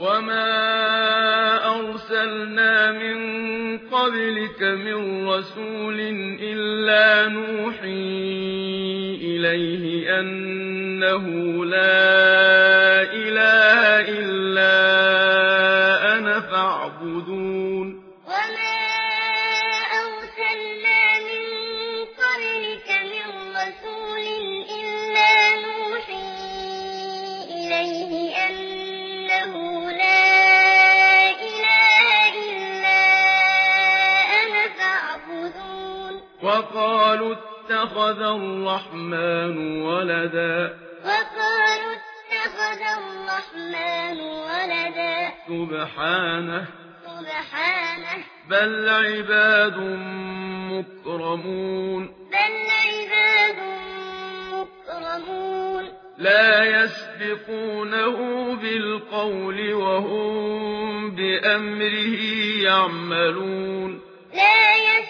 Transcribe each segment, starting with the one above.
وما أرسلنا من قبلك من رسول إلا نوحي إليه أنه لا اتخذ الرحمن ولدا. وقالوا اتخذ الرحمن ولدا. سبحانه. سبحانه. بل عباد مكرمون. بل عباد مكرمون. لا يسبقونه بالقول وهم بأمره يعملون. لا يسبقونه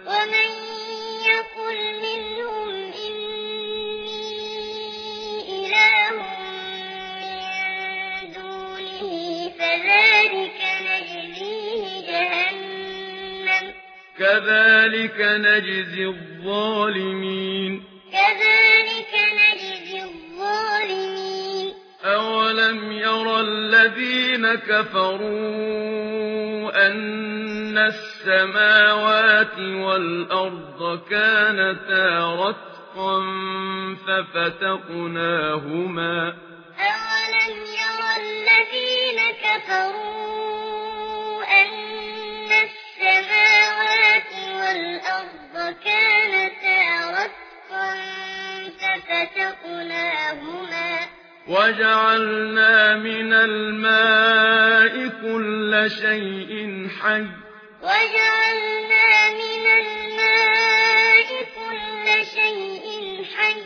كذلك نجزي الظالمين كذلك نجزي الظالمين أولم يرى الذين كفروا أن السماوات والأرض كانتا رتقا ففتقناهما أولم يرى الذين كفروا وجعلنا من الماء كل شيء حي وجعلنا من الماء كل شيء حي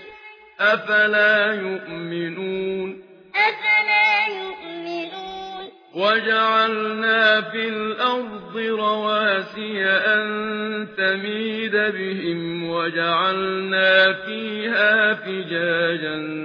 أفلا يؤمنون أفلا يؤمنون وجعلنا في الأرض رواسي أن تميد بهم وجعلنا فيها فجاجا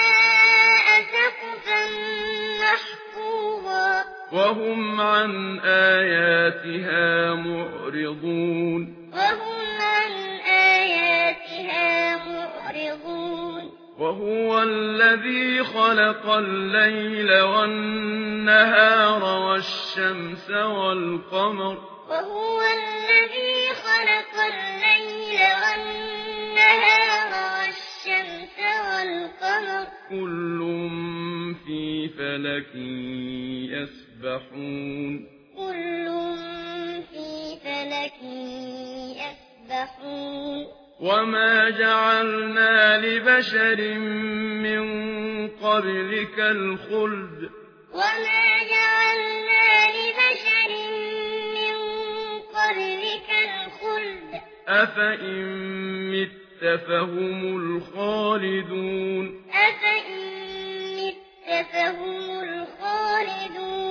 وهم عن آياتها معرضون وهم عن آياتها معرضون وهو الذي خلق الليل والنهار والشمس والقمر وهو الذي خلق الليل والنهار والشمس والقمر كل في فلك يسبح يسبحون. كل في فلك يسبحون. وما جعلنا لبشر من قبلك الخلد. وما جعلنا لبشر من قبلك الخلد. أفإن مت فهم الخالدون. أفإن مت فهم الخالدون.